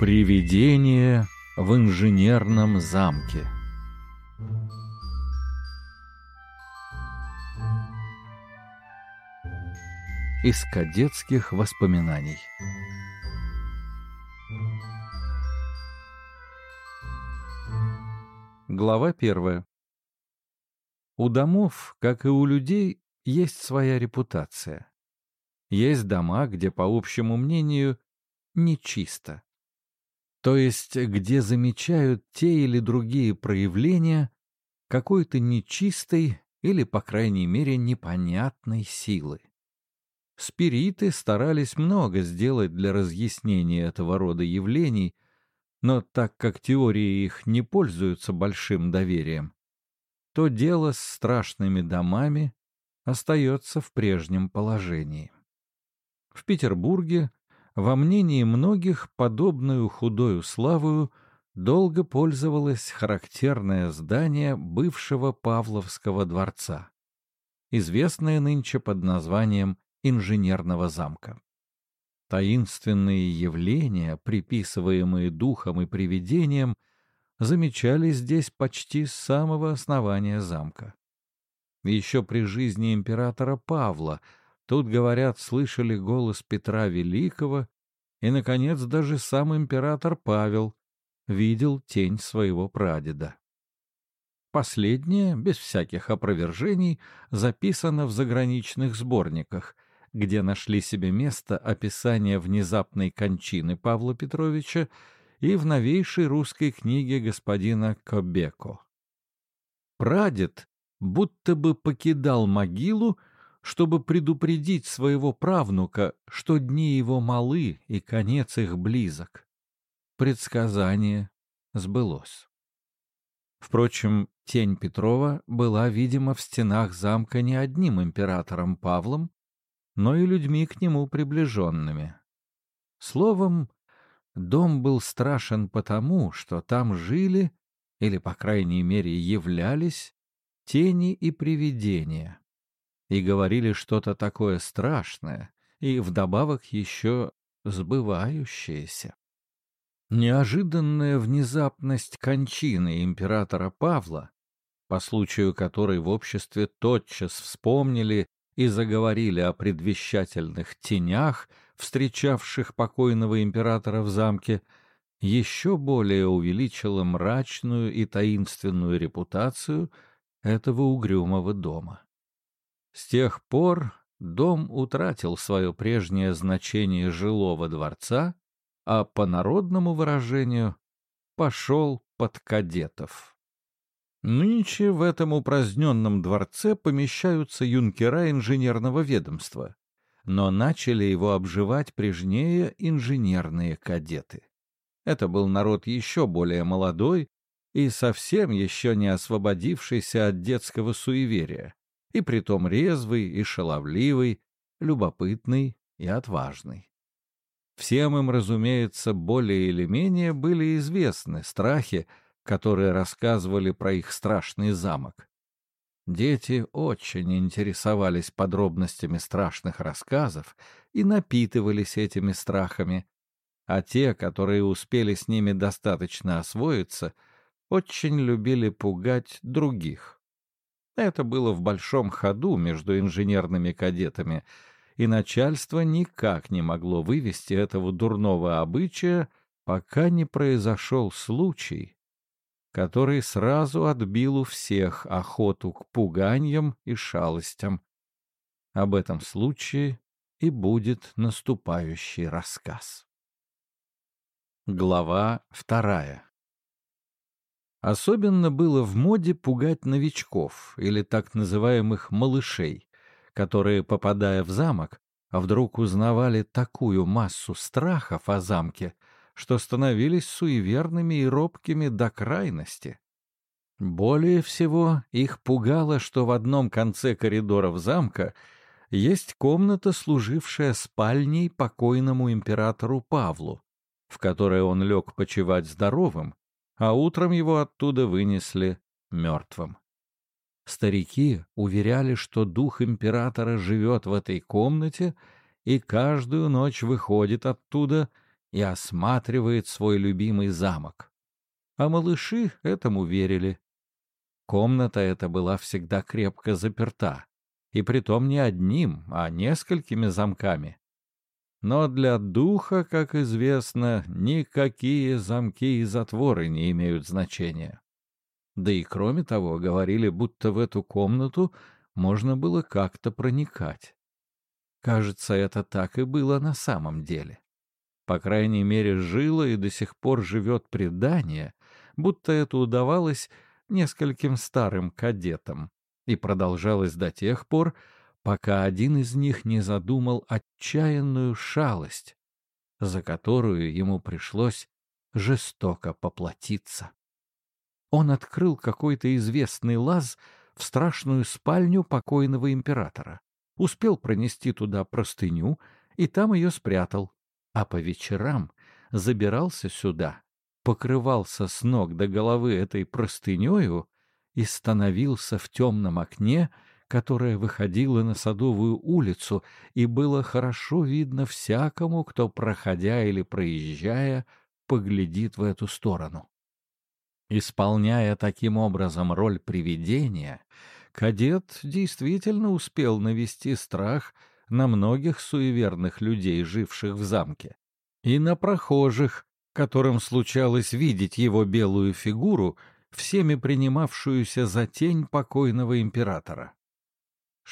Привидение в инженерном замке. Из кадетских воспоминаний. Глава первая. У домов, как и у людей, есть своя репутация. Есть дома, где, по общему мнению, нечисто. То есть, где замечают те или другие проявления какой-то нечистой или, по крайней мере, непонятной силы. Спириты старались много сделать для разъяснения этого рода явлений, но так как теории их не пользуются большим доверием, то дело с страшными домами остается в прежнем положении. В Петербурге во мнении многих подобную худою славою долго пользовалось характерное здание бывшего Павловского дворца, известное нынче под названием Инженерного замка. Таинственные явления, приписываемые духом и привидениям, замечались здесь почти с самого основания замка. Еще при жизни императора Павла – Тут, говорят, слышали голос Петра Великого, и, наконец, даже сам император Павел видел тень своего прадеда. Последнее, без всяких опровержений, записано в заграничных сборниках, где нашли себе место описание внезапной кончины Павла Петровича и в новейшей русской книге господина Кобеко. Прадед будто бы покидал могилу чтобы предупредить своего правнука, что дни его малы и конец их близок. Предсказание сбылось. Впрочем, тень Петрова была, видимо, в стенах замка не одним императором Павлом, но и людьми к нему приближенными. Словом, дом был страшен потому, что там жили, или, по крайней мере, являлись, тени и привидения и говорили что-то такое страшное и вдобавок еще сбывающееся. Неожиданная внезапность кончины императора Павла, по случаю которой в обществе тотчас вспомнили и заговорили о предвещательных тенях, встречавших покойного императора в замке, еще более увеличила мрачную и таинственную репутацию этого угрюмого дома. С тех пор дом утратил свое прежнее значение жилого дворца, а по народному выражению пошел под кадетов. Нынче в этом упраздненном дворце помещаются юнкера инженерного ведомства, но начали его обживать прежнее инженерные кадеты. Это был народ еще более молодой и совсем еще не освободившийся от детского суеверия, и притом резвый и шаловливый, любопытный и отважный. Всем им, разумеется, более или менее были известны страхи, которые рассказывали про их страшный замок. Дети очень интересовались подробностями страшных рассказов и напитывались этими страхами, а те, которые успели с ними достаточно освоиться, очень любили пугать других. Это было в большом ходу между инженерными кадетами, и начальство никак не могло вывести этого дурного обычая, пока не произошел случай, который сразу отбил у всех охоту к пуганьям и шалостям. Об этом случае и будет наступающий рассказ. Глава вторая Особенно было в моде пугать новичков или так называемых «малышей», которые, попадая в замок, вдруг узнавали такую массу страхов о замке, что становились суеверными и робкими до крайности. Более всего их пугало, что в одном конце коридоров замка есть комната, служившая спальней покойному императору Павлу, в которой он лег почевать здоровым, а утром его оттуда вынесли мертвым. Старики уверяли, что дух императора живет в этой комнате и каждую ночь выходит оттуда и осматривает свой любимый замок. А малыши этому верили. Комната эта была всегда крепко заперта, и притом не одним, а несколькими замками. Но для духа, как известно, никакие замки и затворы не имеют значения. Да и кроме того, говорили, будто в эту комнату можно было как-то проникать. Кажется, это так и было на самом деле. По крайней мере, жило и до сих пор живет предание, будто это удавалось нескольким старым кадетам и продолжалось до тех пор, пока один из них не задумал отчаянную шалость, за которую ему пришлось жестоко поплатиться. Он открыл какой-то известный лаз в страшную спальню покойного императора, успел пронести туда простыню и там ее спрятал, а по вечерам забирался сюда, покрывался с ног до головы этой простынею и становился в темном окне, которое выходило на Садовую улицу, и было хорошо видно всякому, кто, проходя или проезжая, поглядит в эту сторону. Исполняя таким образом роль привидения, кадет действительно успел навести страх на многих суеверных людей, живших в замке, и на прохожих, которым случалось видеть его белую фигуру, всеми принимавшуюся за тень покойного императора.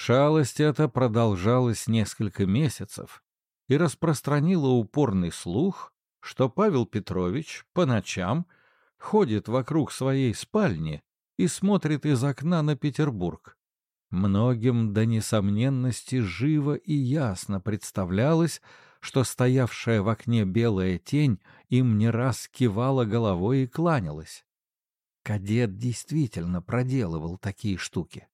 Шалость эта продолжалась несколько месяцев и распространила упорный слух, что Павел Петрович по ночам ходит вокруг своей спальни и смотрит из окна на Петербург. Многим до несомненности живо и ясно представлялось, что стоявшая в окне белая тень им не раз кивала головой и кланялась. Кадет действительно проделывал такие штуки.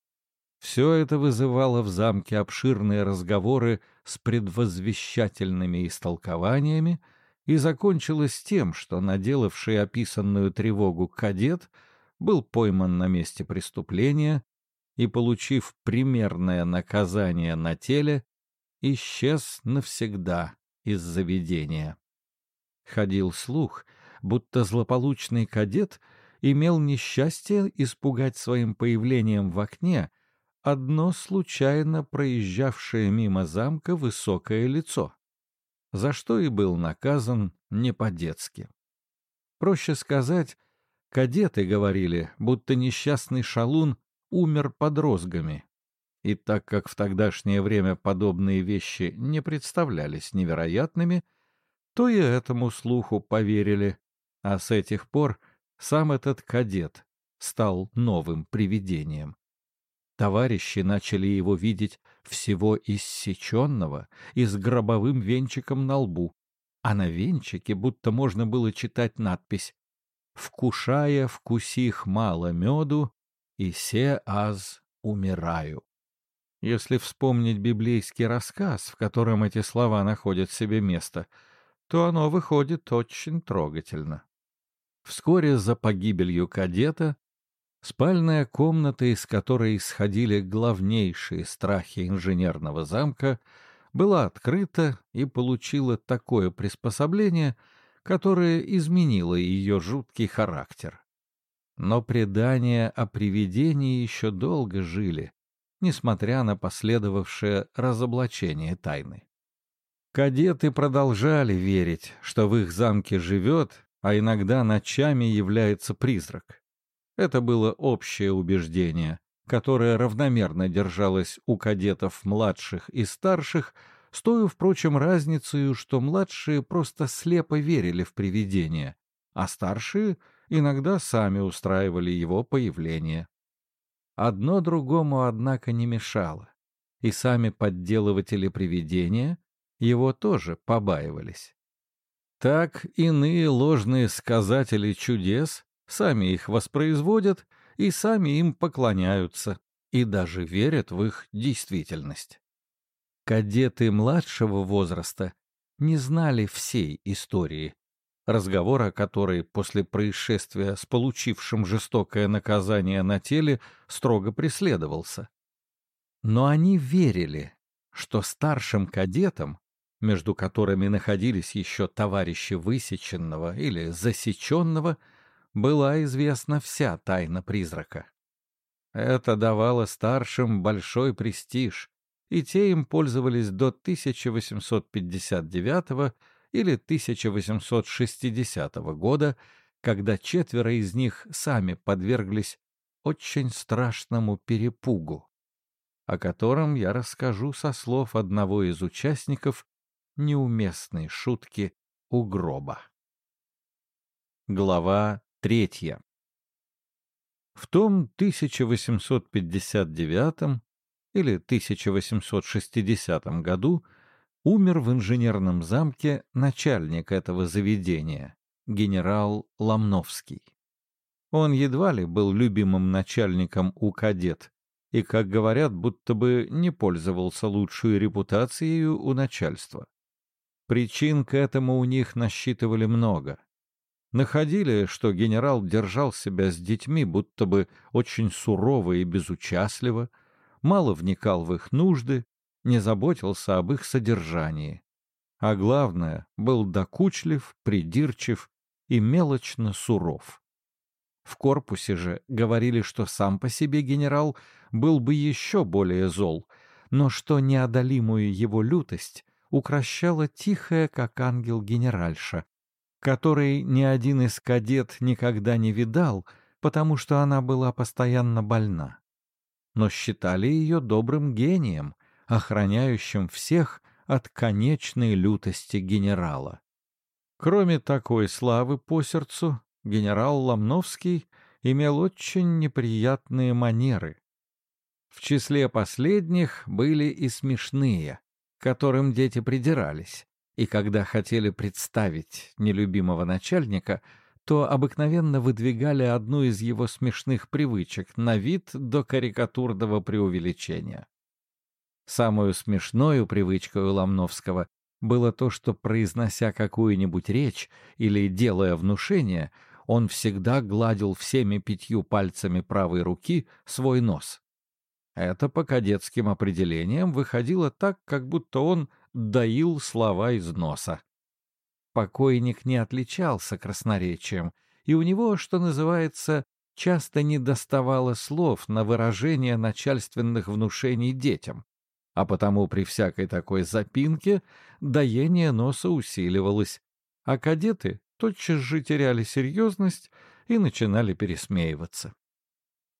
Все это вызывало в замке обширные разговоры с предвозвещательными истолкованиями и закончилось тем, что наделавший описанную тревогу кадет был пойман на месте преступления и, получив примерное наказание на теле, исчез навсегда из заведения. Ходил слух, будто злополучный кадет имел несчастье испугать своим появлением в окне одно случайно проезжавшее мимо замка высокое лицо, за что и был наказан не по-детски. Проще сказать, кадеты говорили, будто несчастный шалун умер под розгами. И так как в тогдашнее время подобные вещи не представлялись невероятными, то и этому слуху поверили, а с этих пор сам этот кадет стал новым привидением. Товарищи начали его видеть всего иссеченного и с гробовым венчиком на лбу, а на венчике будто можно было читать надпись «Вкушая вкусих мало меду, и се аз умираю». Если вспомнить библейский рассказ, в котором эти слова находят себе место, то оно выходит очень трогательно. Вскоре за погибелью кадета Спальная комната, из которой исходили главнейшие страхи инженерного замка, была открыта и получила такое приспособление, которое изменило ее жуткий характер. Но предания о привидении еще долго жили, несмотря на последовавшее разоблачение тайны. Кадеты продолжали верить, что в их замке живет, а иногда ночами является призрак. Это было общее убеждение, которое равномерно держалось у кадетов младших и старших, с той, впрочем, разницей, что младшие просто слепо верили в привидение, а старшие иногда сами устраивали его появление. Одно другому, однако, не мешало, и сами подделыватели привидения его тоже побаивались. Так иные ложные сказатели чудес сами их воспроизводят и сами им поклоняются, и даже верят в их действительность. Кадеты младшего возраста не знали всей истории, разговор о которой после происшествия с получившим жестокое наказание на теле строго преследовался. Но они верили, что старшим кадетам между которыми находились еще товарищи высеченного или засеченного, была известна вся тайна призрака. Это давало старшим большой престиж, и те им пользовались до 1859 или 1860 года, когда четверо из них сами подверглись очень страшному перепугу, о котором я расскажу со слов одного из участников неуместной шутки у гроба. Глава третья В том 1859 или 1860 году умер в инженерном замке начальник этого заведения, генерал Ломновский. Он едва ли был любимым начальником у кадет, и, как говорят, будто бы не пользовался лучшей репутацией у начальства. Причин к этому у них насчитывали много. Находили, что генерал держал себя с детьми будто бы очень сурово и безучастливо, мало вникал в их нужды, не заботился об их содержании. А главное, был докучлив, придирчив и мелочно суров. В корпусе же говорили, что сам по себе генерал был бы еще более зол, но что неодолимую его лютость укращала тихая, как ангел генеральша, которой ни один из кадет никогда не видал, потому что она была постоянно больна. Но считали ее добрым гением, охраняющим всех от конечной лютости генерала. Кроме такой славы по сердцу, генерал Ломновский имел очень неприятные манеры. В числе последних были и смешные, которым дети придирались, и когда хотели представить нелюбимого начальника, то обыкновенно выдвигали одну из его смешных привычек на вид до карикатурного преувеличения. Самую смешную привычкой Ломновского было то, что, произнося какую-нибудь речь или делая внушение, он всегда гладил всеми пятью пальцами правой руки свой нос. Это по кадетским определениям выходило так, как будто он доил слова из носа. Покойник не отличался красноречием, и у него, что называется, часто не доставало слов на выражение начальственных внушений детям, а потому при всякой такой запинке доение носа усиливалось, а кадеты тотчас же теряли серьезность и начинали пересмеиваться.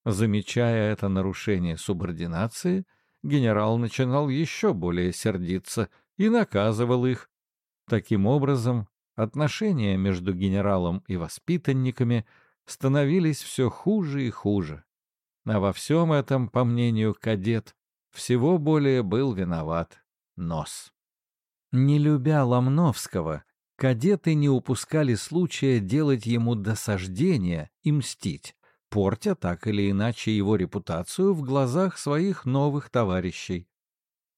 Замечая это нарушение субординации, генерал начинал еще более сердиться и наказывал их. Таким образом, отношения между генералом и воспитанниками становились все хуже и хуже. А во всем этом, по мнению кадет, всего более был виноват нос. Не любя Ломновского, кадеты не упускали случая делать ему досаждение и мстить, портя так или иначе его репутацию в глазах своих новых товарищей.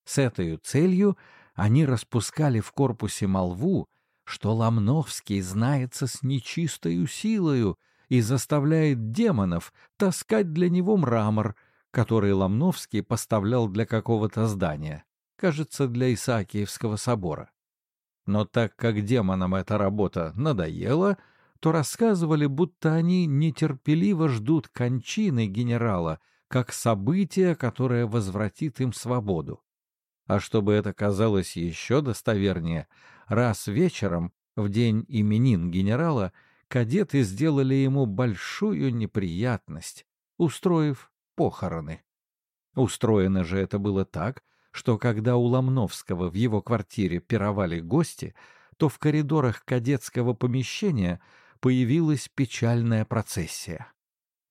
С этой целью они распускали в корпусе молву, что Ломновский знается с нечистою силою и заставляет демонов таскать для него мрамор, который Ломновский поставлял для какого-то здания, кажется, для Исаакиевского собора. Но так как демонам эта работа надоела, то рассказывали, будто они нетерпеливо ждут кончины генерала, как события, которое возвратит им свободу. А чтобы это казалось еще достовернее, раз вечером, в день именин генерала, кадеты сделали ему большую неприятность, устроив похороны. Устроено же это было так, что когда у Ломновского в его квартире пировали гости, то в коридорах кадетского помещения появилась печальная процессия.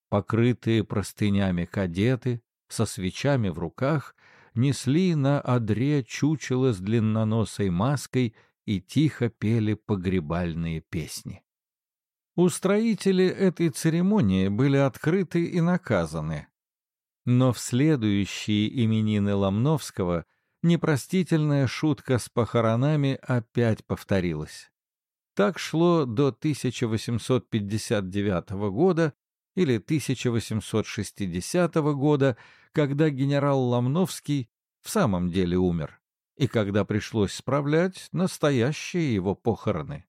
Покрытые простынями кадеты со свечами в руках несли на одре чучело с длинноносой маской и тихо пели погребальные песни. Устроители этой церемонии были открыты и наказаны, но в следующие именины Ломновского непростительная шутка с похоронами опять повторилась. Так шло до 1859 года или 1860 года, когда генерал Ломновский в самом деле умер. и когда пришлось справлять настоящие его похороны.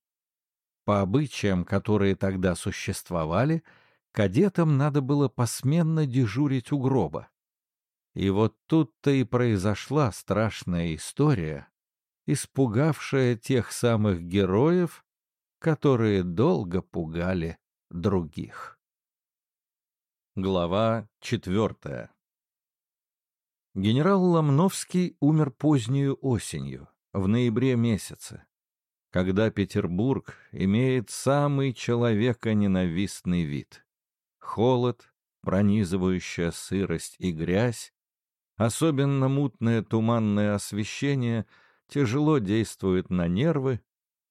По обычаям, которые тогда существовали, кадетам надо было посменно дежурить у гроба. И вот тут-то и произошла страшная история, испугавшая тех самых героев, которые долго пугали других. Глава четвертая Генерал Ломновский умер позднюю осенью, в ноябре месяце, когда Петербург имеет самый человеконенавистный вид. Холод, пронизывающая сырость и грязь, особенно мутное туманное освещение тяжело действует на нервы,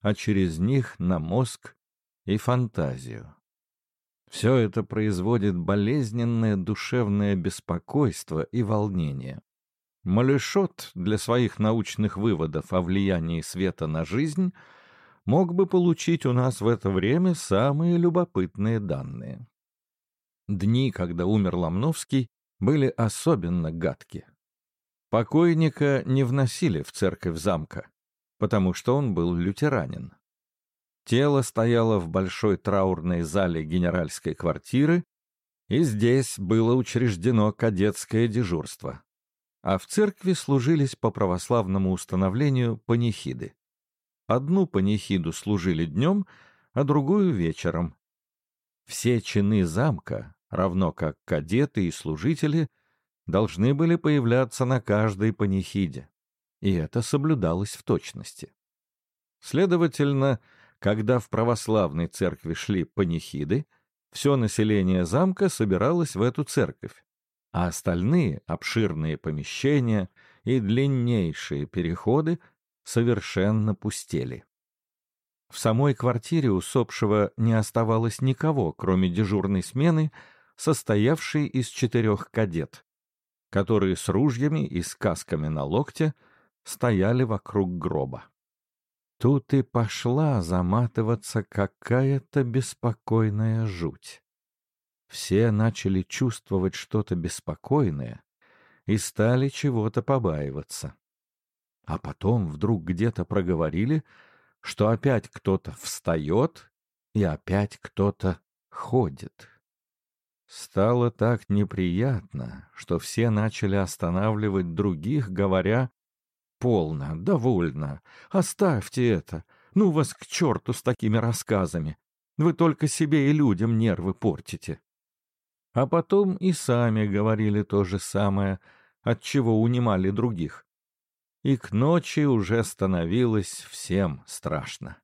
а через них на мозг и фантазию. Все это производит болезненное душевное беспокойство и волнение. Малешот для своих научных выводов о влиянии света на жизнь мог бы получить у нас в это время самые любопытные данные. Дни, когда умер Ломновский, были особенно гадки. Покойника не вносили в церковь замка, потому что он был лютеранин. Тело стояло в большой траурной зале генеральской квартиры, и здесь было учреждено кадетское дежурство. А в церкви служились по православному установлению панихиды. Одну панихиду служили днем, а другую вечером. Все чины замка, равно как кадеты и служители, должны были появляться на каждой панихиде, и это соблюдалось в точности. Следовательно, когда в православной церкви шли панихиды, все население замка собиралось в эту церковь, а остальные обширные помещения и длиннейшие переходы совершенно пустели. В самой квартире усопшего не оставалось никого, кроме дежурной смены, состоявшей из четырех кадет, которые с ружьями и с касками на локте стояли вокруг гроба. Тут и пошла заматываться какая-то беспокойная жуть. Все начали чувствовать что-то беспокойное и стали чего-то побаиваться. А потом вдруг где-то проговорили, что опять кто-то встает и опять кто-то ходит. Стало так неприятно, что все начали останавливать других, говоря Полно, довольно. Оставьте это. Ну вас к черту с такими рассказами. Вы только себе и людям нервы портите. А потом и сами говорили то же самое, от чего унимали других. И к ночи уже становилось всем страшно.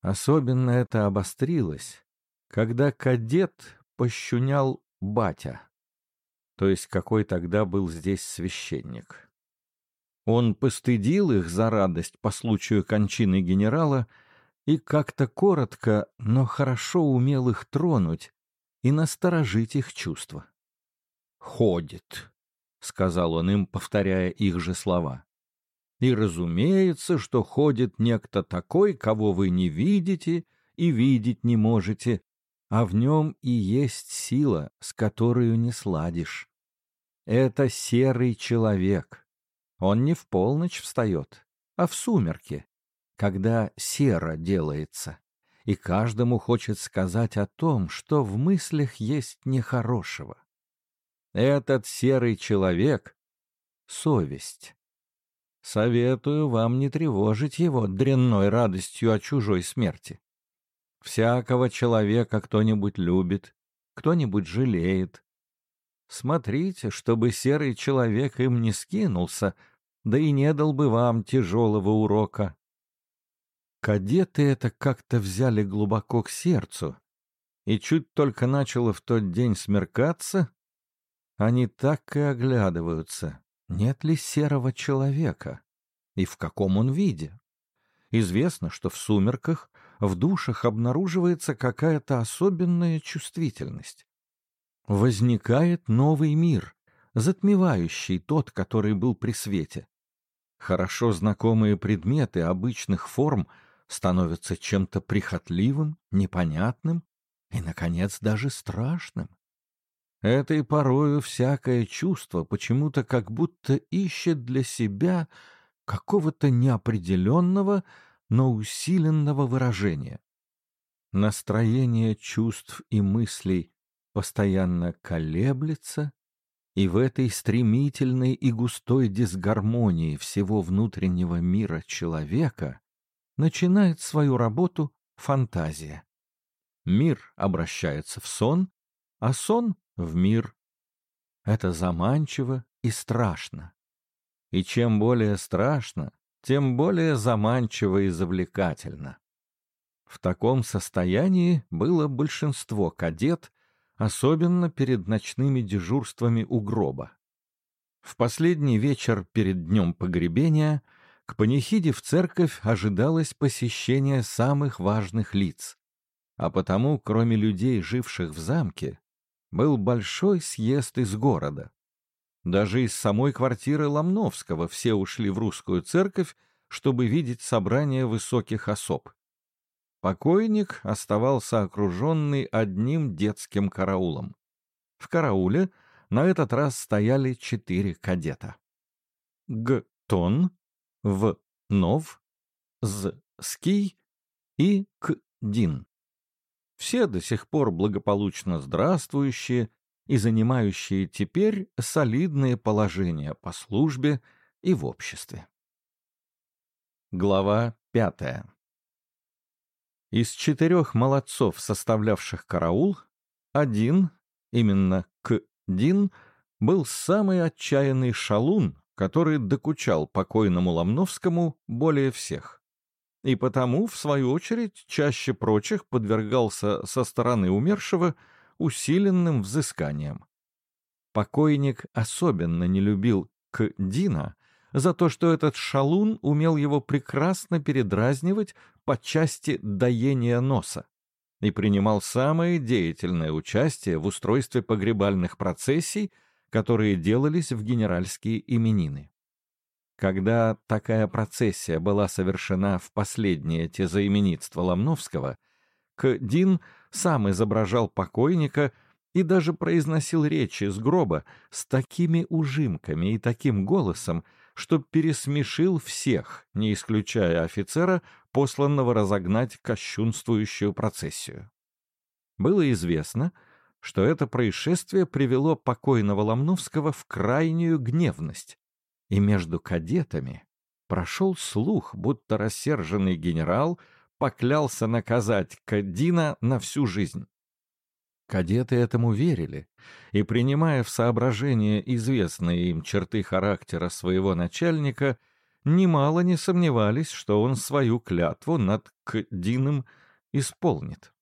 Особенно это обострилось, когда кадет пощунял батя, то есть какой тогда был здесь священник. Он постыдил их за радость по случаю кончины генерала и как-то коротко, но хорошо умел их тронуть и насторожить их чувства. «Ходит», — сказал он им, повторяя их же слова. «И разумеется, что ходит некто такой, кого вы не видите и видеть не можете, а в нем и есть сила, с которой не сладишь. Это серый человек» Он не в полночь встает, а в сумерки, когда серо делается, и каждому хочет сказать о том, что в мыслях есть нехорошего. Этот серый человек — совесть. Советую вам не тревожить его дрянной радостью о чужой смерти. Всякого человека кто-нибудь любит, кто-нибудь жалеет. Смотрите, чтобы серый человек им не скинулся — да и не дал бы вам тяжелого урока. Кадеты это как-то взяли глубоко к сердцу, и чуть только начало в тот день смеркаться, они так и оглядываются, нет ли серого человека и в каком он виде. Известно, что в сумерках в душах обнаруживается какая-то особенная чувствительность. Возникает новый мир, затмевающий тот, который был при свете. Хорошо знакомые предметы обычных форм становятся чем-то прихотливым, непонятным и, наконец, даже страшным. Это и порою всякое чувство почему-то как будто ищет для себя какого-то неопределенного, но усиленного выражения. Настроение чувств и мыслей постоянно колеблется, и в этой стремительной и густой дисгармонии всего внутреннего мира человека начинает свою работу фантазия. Мир обращается в сон, а сон — в мир. Это заманчиво и страшно. И чем более страшно, тем более заманчиво и завлекательно. В таком состоянии было большинство кадет, особенно перед ночными дежурствами у гроба. В последний вечер перед днем погребения к панихиде в церковь ожидалось посещение самых важных лиц, а потому, кроме людей, живших в замке, был большой съезд из города. Даже из самой квартиры Ломновского все ушли в русскую церковь, чтобы видеть собрание высоких особ. Покойник оставался окруженный одним детским караулом. В карауле на этот раз стояли четыре кадета. Г. Тон, В. Нов, З. Ский и К. Дин. Все до сих пор благополучно здравствующие и занимающие теперь солидные положения по службе и в обществе. Глава пятая из четырех молодцов, составлявших караул, один, именно К-Дин, был самый отчаянный шалун, который докучал покойному Ломновскому более всех. И потому, в свою очередь, чаще прочих подвергался со стороны умершего усиленным взысканиям. Покойник особенно не любил К-Дина за то, что этот шалун умел его прекрасно передразнивать по части доения носа и принимал самое деятельное участие в устройстве погребальных процессий, которые делались в генеральские именины. Когда такая процессия была совершена в последнее тезаименитство Ломновского, Кдин сам изображал покойника и даже произносил речи с гроба с такими ужимками и таким голосом, что пересмешил всех, не исключая офицера, посланного разогнать кощунствующую процессию. Было известно, что это происшествие привело покойного Ломновского в крайнюю гневность, и между кадетами прошел слух, будто рассерженный генерал поклялся наказать Кадина на всю жизнь. Кадеты этому верили, и, принимая в соображение известные им черты характера своего начальника, немало не сомневались, что он свою клятву над Кдином исполнит.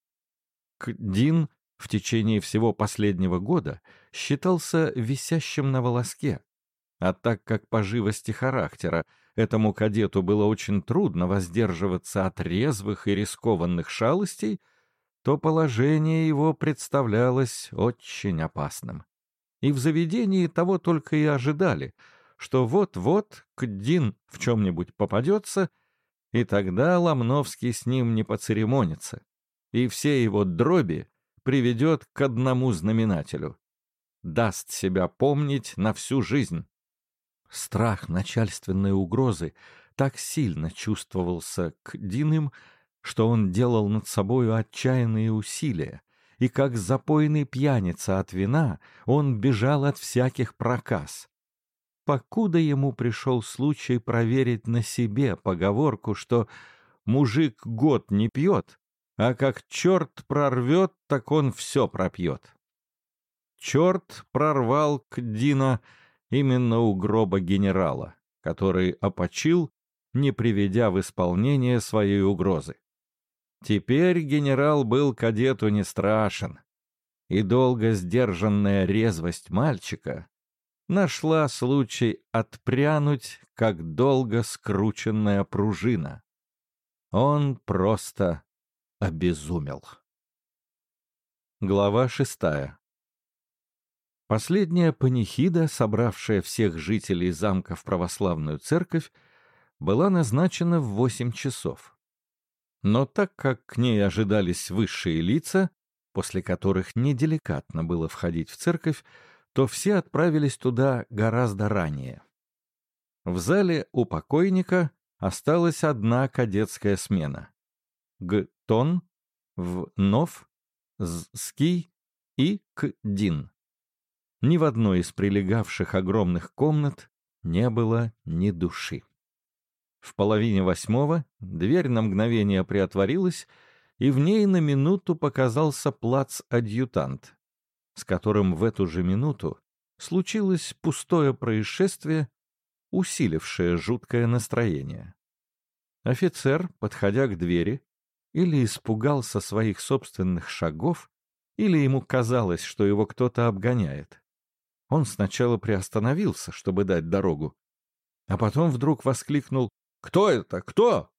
Кдин в течение всего последнего года считался висящим на волоске, а так как по живости характера этому кадету было очень трудно воздерживаться от резвых и рискованных шалостей, то положение его представлялось очень опасным. И в заведении того только и ожидали, что вот-вот Кдин в чем-нибудь попадется, и тогда Ломновский с ним не поцеремонится, и все его дроби приведет к одному знаменателю — даст себя помнить на всю жизнь. Страх начальственной угрозы так сильно чувствовался к Диным, что он делал над собою отчаянные усилия, и как запойный пьяница от вина он бежал от всяких проказ. Покуда ему пришел случай проверить на себе поговорку, что «мужик год не пьет», а как черт прорвет, так он все пропьет. Черт прорвал к Дина именно у гроба генерала, который опочил, не приведя в исполнение своей угрозы. Теперь генерал был кадету не страшен, и долго сдержанная резвость мальчика нашла случай отпрянуть, как долго скрученная пружина. Он просто обезумел. Глава шестая Последняя панихида, собравшая всех жителей замка в православную церковь, была назначена в восемь часов. Но так как к ней ожидались высшие лица, после которых неделикатно было входить в церковь, то все отправились туда гораздо ранее. В зале у покойника осталась одна кадетская смена. Г-тон, в нов, ски и к-дин. Ни в одной из прилегавших огромных комнат не было ни души. В половине восьмого дверь на мгновение приотворилась, и в ней на минуту показался плац-адъютант, с которым в эту же минуту случилось пустое происшествие, усилившее жуткое настроение. Офицер, подходя к двери, или испугался своих собственных шагов, или ему казалось, что его кто-то обгоняет. Он сначала приостановился, чтобы дать дорогу, а потом вдруг воскликнул «Кто это? Кто?»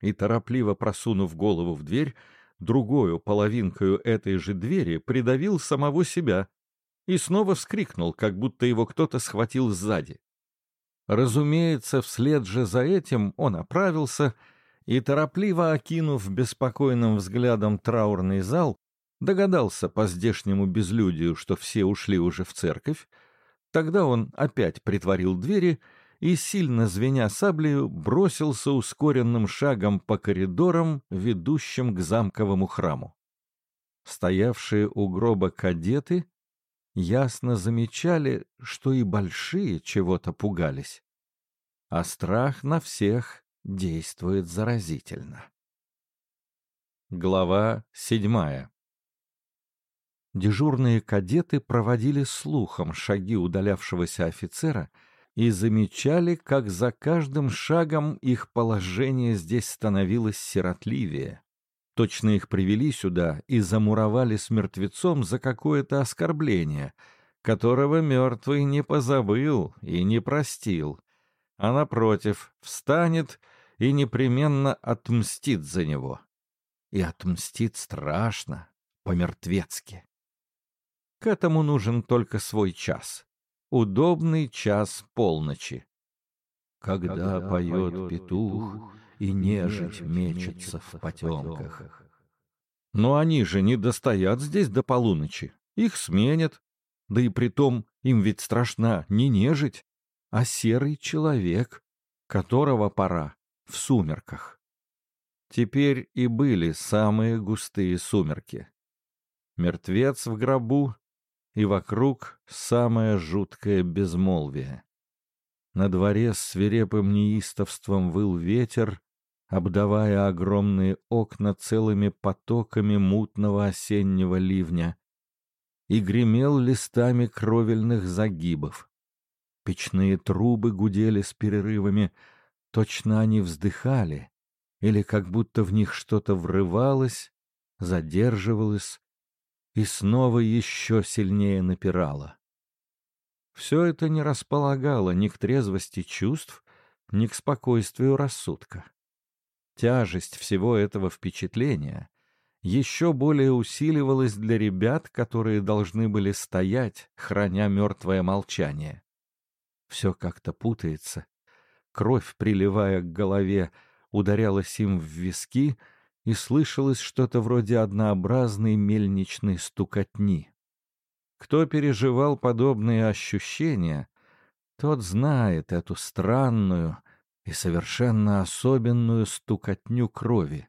И, торопливо просунув голову в дверь, другую половинкою этой же двери придавил самого себя и снова вскрикнул, как будто его кто-то схватил сзади. Разумеется, вслед же за этим он оправился и, торопливо окинув беспокойным взглядом траурный зал, догадался по здешнему безлюдию, что все ушли уже в церковь, тогда он опять притворил двери и, сильно звеня саблею, бросился ускоренным шагом по коридорам, ведущим к замковому храму. Стоявшие у гроба кадеты ясно замечали, что и большие чего-то пугались. А страх на всех действует заразительно. Глава седьмая Дежурные кадеты проводили слухом шаги удалявшегося офицера и замечали, как за каждым шагом их положение здесь становилось сиротливее. Точно их привели сюда и замуровали с мертвецом за какое-то оскорбление, которого мертвый не позабыл и не простил, а, напротив, встанет и непременно отмстит за него. И отмстит страшно, по-мертвецки. К этому нужен только свой час. Удобный час полночи. Когда, Когда поет, поет петух, и нежить мечется в потемках. Но они же не достоят здесь до полуночи. Их сменят. Да и притом им ведь страшна не нежить, а серый человек, которого пора в сумерках. Теперь и были самые густые сумерки. Мертвец в гробу, и вокруг самое жуткое безмолвие. На дворе с свирепым неистовством выл ветер, обдавая огромные окна целыми потоками мутного осеннего ливня, и гремел листами кровельных загибов. Печные трубы гудели с перерывами, точно они вздыхали, или как будто в них что-то врывалось, задерживалось и снова еще сильнее напирало. Все это не располагало ни к трезвости чувств, ни к спокойствию рассудка. Тяжесть всего этого впечатления еще более усиливалась для ребят, которые должны были стоять, храня мертвое молчание. Все как-то путается. Кровь, приливая к голове, ударялась им в виски, и слышалось что-то вроде однообразной мельничной стукотни. Кто переживал подобные ощущения, тот знает эту странную, и совершенно особенную стукотню крови.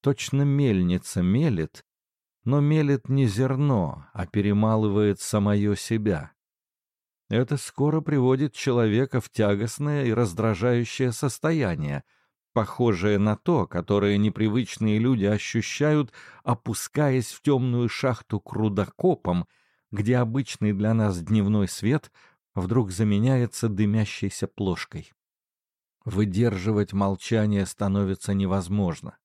Точно мельница мелет, но мелет не зерно, а перемалывает самое себя. Это скоро приводит человека в тягостное и раздражающее состояние, похожее на то, которое непривычные люди ощущают, опускаясь в темную шахту к рудокопам, где обычный для нас дневной свет вдруг заменяется дымящейся плошкой. Выдерживать молчание становится невозможно.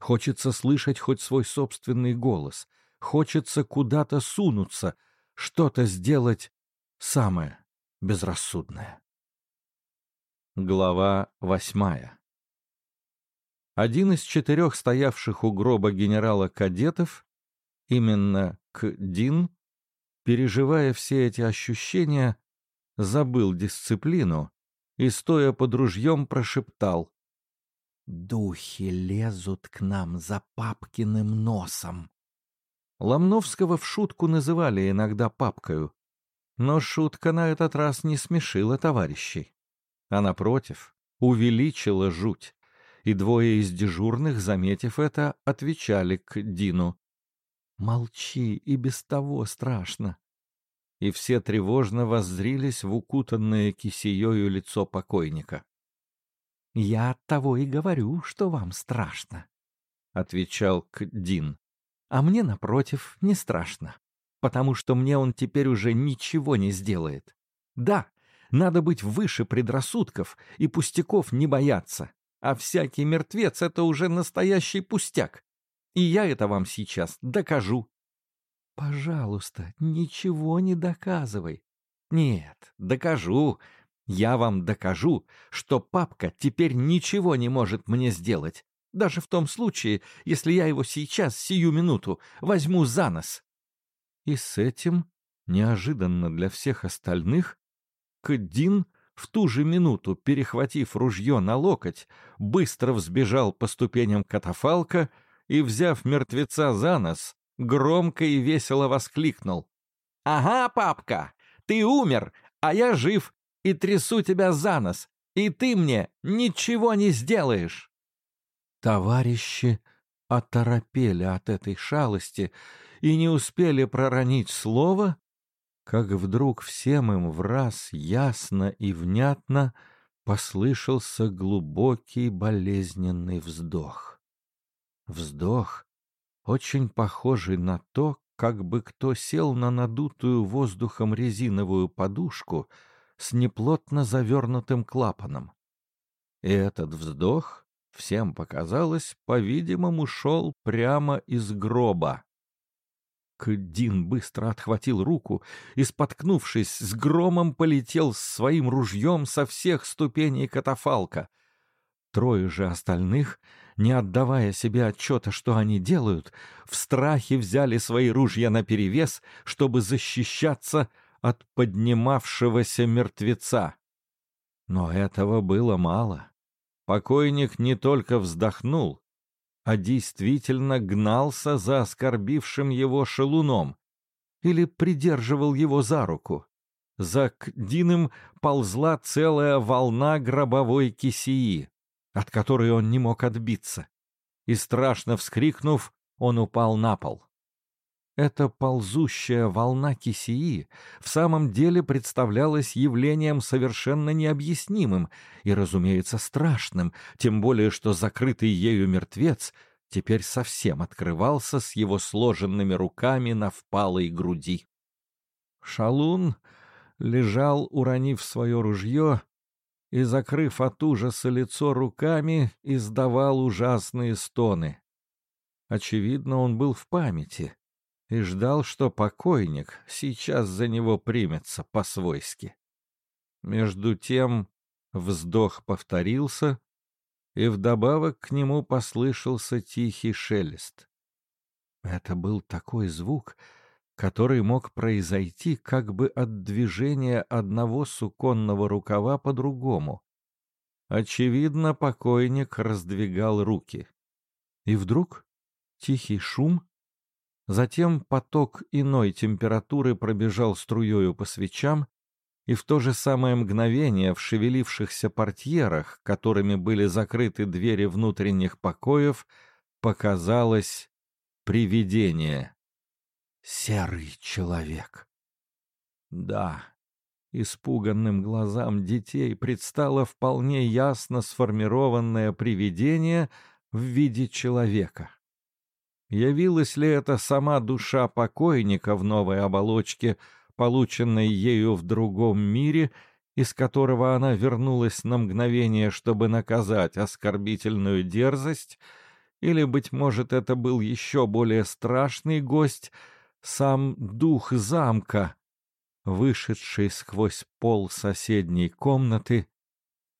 Хочется слышать хоть свой собственный голос, хочется куда-то сунуться, что-то сделать самое безрассудное. Глава восьмая Один из четырех стоявших у гроба генерала кадетов, именно К-Дин, переживая все эти ощущения, забыл дисциплину и, стоя под ружьем, прошептал. «Духи лезут к нам за папкиным носом». Ломновского в шутку называли иногда папкою, но шутка на этот раз не смешила товарищей. а напротив, увеличила жуть, и двое из дежурных, заметив это, отвечали к Дину. «Молчи, и без того страшно». И все тревожно воззрились в укутанное кисеёю лицо покойника. «Я от того и говорю, что вам страшно», — отвечал Кдин. «А мне, напротив, не страшно, потому что мне он теперь уже ничего не сделает. Да, надо быть выше предрассудков и пустяков не бояться, а всякий мертвец — это уже настоящий пустяк. И я это вам сейчас докажу». «Пожалуйста, ничего не доказывай». «Нет, докажу. Я вам докажу, что папка теперь ничего не может мне сделать, даже в том случае, если я его сейчас, сию минуту, возьму за нос». И с этим, неожиданно для всех остальных, Кадин в ту же минуту, перехватив ружье на локоть, быстро взбежал по ступеням катафалка и, взяв мертвеца за нос, громко и весело воскликнул. «Ага, папка, ты умер, а я жив и трясу тебя за нос, и ты мне ничего не сделаешь!» Товарищи оторопели от этой шалости и не успели проронить слово, как вдруг всем им в раз ясно и внятно послышался глубокий болезненный вздох. Вздох, очень похожий на то, как бы кто сел на надутую воздухом резиновую подушку с неплотно завернутым клапаном. И этот вздох, всем показалось, по-видимому, шел прямо из гроба. Дин быстро отхватил руку и, споткнувшись, с громом полетел с своим ружьем со всех ступеней катафалка. Трое же остальных, не отдавая себе отчета, что они делают, в страхе взяли свои ружья наперевес, чтобы защищаться от поднимавшегося мертвеца. Но этого было мало. Покойник не только вздохнул, а действительно гнался за оскорбившим его шелуном или придерживал его за руку. За Кдиным ползла целая волна гробовой кисии, от которой он не мог отбиться, и, страшно вскрикнув, он упал на пол. Эта ползущая волна кисии в самом деле представлялась явлением совершенно необъяснимым и, разумеется, страшным, тем более что закрытый ею мертвец теперь совсем открывался с его сложенными руками на впалой груди. Шалун лежал, уронив свое ружье, и, закрыв от ужаса лицо руками, издавал ужасные стоны. Очевидно, он был в памяти и ждал, что покойник сейчас за него примется по-свойски. Между тем вздох повторился, и вдобавок к нему послышался тихий шелест. Это был такой звук, который мог произойти как бы от движения одного суконного рукава по другому. Очевидно, покойник раздвигал руки. И вдруг тихий шум Затем поток иной температуры пробежал струёю по свечам, и в то же самое мгновение в шевелившихся портьерах, которыми были закрыты двери внутренних покоев, показалось привидение. Серый человек. Да, испуганным глазам детей предстало вполне ясно сформированное привидение в виде человека. Явилась ли это сама душа покойника в новой оболочке, полученной ею в другом мире, из которого она вернулась на мгновение, чтобы наказать оскорбительную дерзость, или, быть может, это был еще более страшный гость, сам дух замка, вышедший сквозь пол соседней комнаты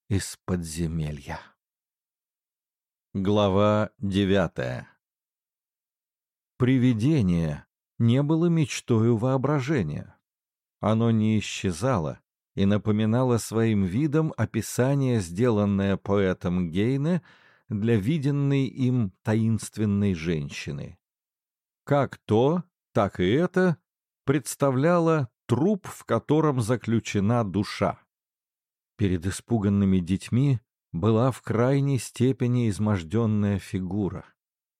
из подземелья. Глава девятая Привидение не было мечтою воображения. Оно не исчезало и напоминало своим видом описание, сделанное поэтом Гейне для виденной им таинственной женщины. Как то, так и это представляло труп, в котором заключена душа. Перед испуганными детьми была в крайней степени изможденная фигура,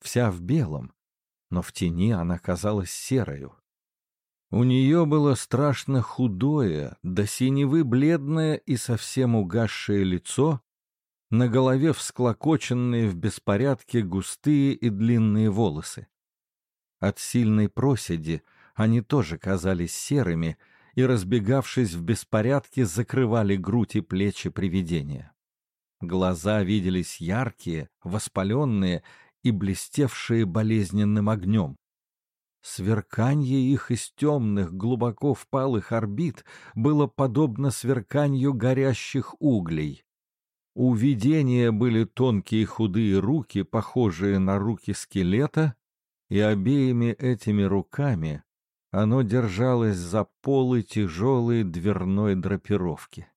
вся в белом, но в тени она казалась серою. У нее было страшно худое, до синевы бледное и совсем угасшее лицо, на голове всклокоченные в беспорядке густые и длинные волосы. От сильной проседи они тоже казались серыми и, разбегавшись в беспорядке, закрывали грудь и плечи привидения. Глаза виделись яркие, воспаленные и блестевшие болезненным огнем. Сверканье их из темных, глубоко впалых орбит было подобно сверканью горящих углей. У видения были тонкие худые руки, похожие на руки скелета, и обеими этими руками оно держалось за полы тяжелой дверной драпировки.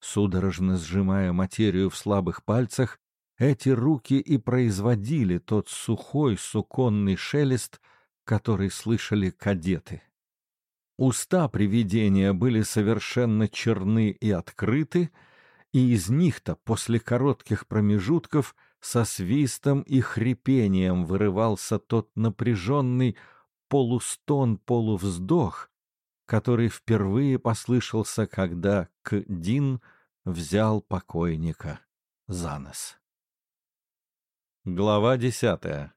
Судорожно сжимая материю в слабых пальцах, эти руки и производили тот сухой суконный шелест, который слышали кадеты. Уста привидения были совершенно черны и открыты, и из них-то после коротких промежутков со свистом и хрипением вырывался тот напряженный полустон-полувздох, который впервые послышался, когда К-Дин взял покойника за нос. Глава десятая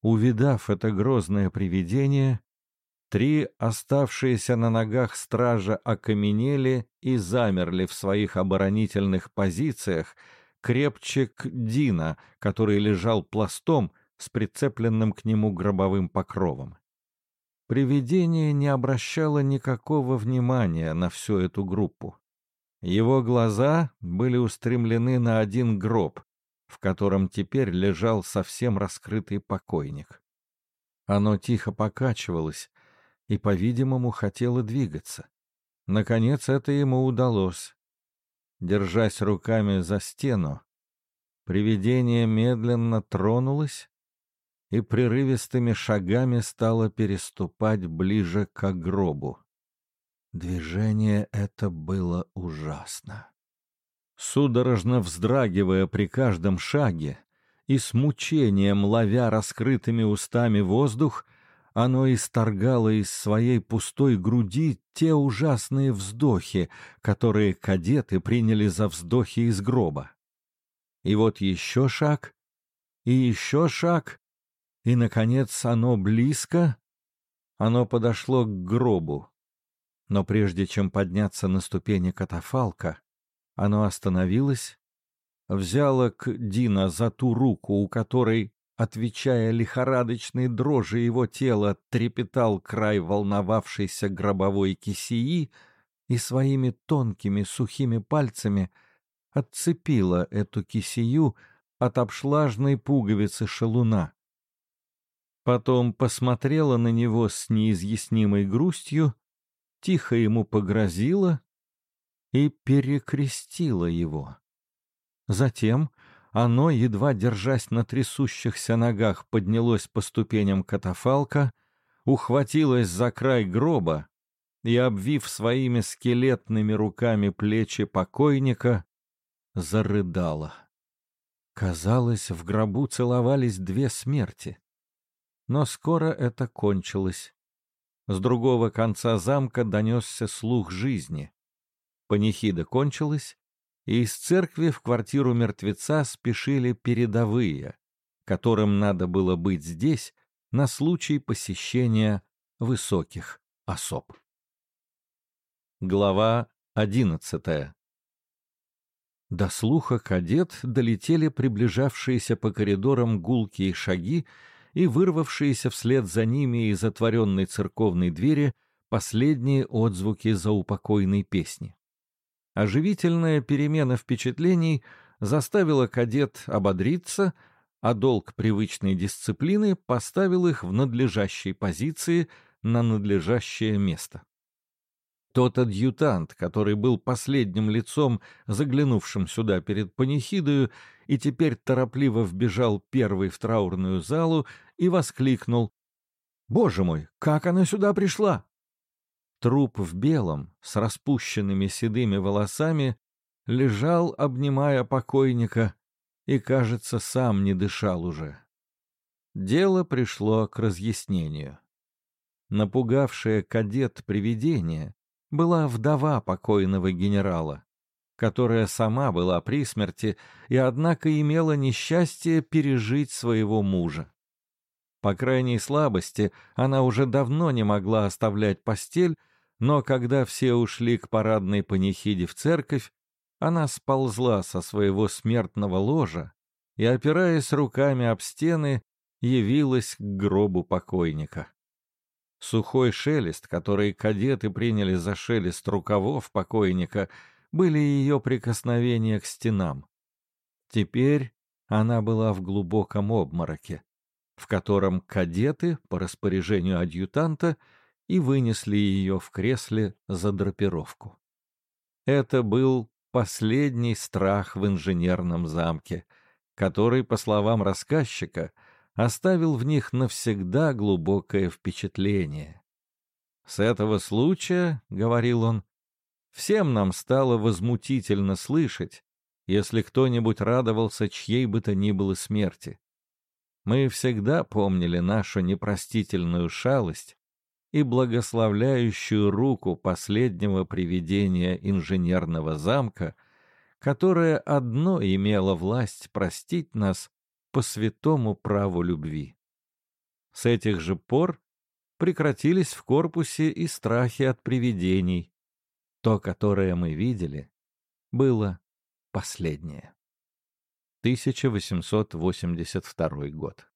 Увидав это грозное привидение, три оставшиеся на ногах стража окаменели и замерли в своих оборонительных позициях, крепче Дина, который лежал пластом с прицепленным к нему гробовым покровом. Привидение не обращало никакого внимания на всю эту группу. Его глаза были устремлены на один гроб, в котором теперь лежал совсем раскрытый покойник. Оно тихо покачивалось и, по-видимому, хотело двигаться. Наконец это ему удалось. Держась руками за стену, привидение медленно тронулось и прерывистыми шагами стало переступать ближе к гробу. Движение это было ужасно судорожно вздрагивая при каждом шаге и с мучением ловя раскрытыми устами воздух, оно исторгало из своей пустой груди те ужасные вздохи, которые кадеты приняли за вздохи из гроба. И вот еще шаг, и еще шаг, и, наконец, оно близко, оно подошло к гробу. Но прежде чем подняться на ступени катафалка, оно остановилось, взяло к Дина за ту руку, у которой, отвечая лихорадочной дрожи его тела, трепетал край волновавшейся гробовой кисии и своими тонкими сухими пальцами отцепила эту кисию от обшлажной пуговицы шалуна. Потом посмотрела на него с неизъяснимой грустью, тихо ему погрозила и перекрестило его. Затем оно, едва держась на трясущихся ногах, поднялось по ступеням катафалка, ухватилось за край гроба и, обвив своими скелетными руками плечи покойника, зарыдало. Казалось, в гробу целовались две смерти. Но скоро это кончилось. С другого конца замка донесся слух жизни. Панихида кончилась, и из церкви в квартиру мертвеца спешили передовые, которым надо было быть здесь на случай посещения высоких особ. Глава одиннадцатая До слуха кадет долетели приближавшиеся по коридорам гулкие шаги и вырвавшиеся вслед за ними из отворенной церковной двери последние отзвуки заупокойной песни. Оживительная перемена впечатлений заставила кадет ободриться, а долг привычной дисциплины поставил их в надлежащей позиции на надлежащее место. Тот адъютант, который был последним лицом, заглянувшим сюда перед панихидою, и теперь торопливо вбежал первый в траурную залу и воскликнул. «Боже мой, как она сюда пришла!» Труп в белом, с распущенными седыми волосами, лежал, обнимая покойника, и, кажется, сам не дышал уже. Дело пришло к разъяснению. Напугавшая кадет привидение была вдова покойного генерала, которая сама была при смерти и, однако, имела несчастье пережить своего мужа. По крайней слабости она уже давно не могла оставлять постель, но когда все ушли к парадной панихиде в церковь, она сползла со своего смертного ложа и, опираясь руками об стены, явилась к гробу покойника. Сухой шелест, который кадеты приняли за шелест рукавов покойника, были ее прикосновения к стенам. Теперь она была в глубоком обмороке, в котором кадеты, по распоряжению адъютанта, и вынесли ее в кресле за драпировку. Это был последний страх в инженерном замке, который, по словам рассказчика, оставил в них навсегда глубокое впечатление. «С этого случая, — говорил он, — всем нам стало возмутительно слышать, если кто-нибудь радовался чьей бы то ни было смерти. Мы всегда помнили нашу непростительную шалость и благословляющую руку последнего привидения инженерного замка, которое одно имело власть простить нас по святому праву любви. С этих же пор прекратились в корпусе и страхи от привидений. То, которое мы видели, было последнее. 1882 год.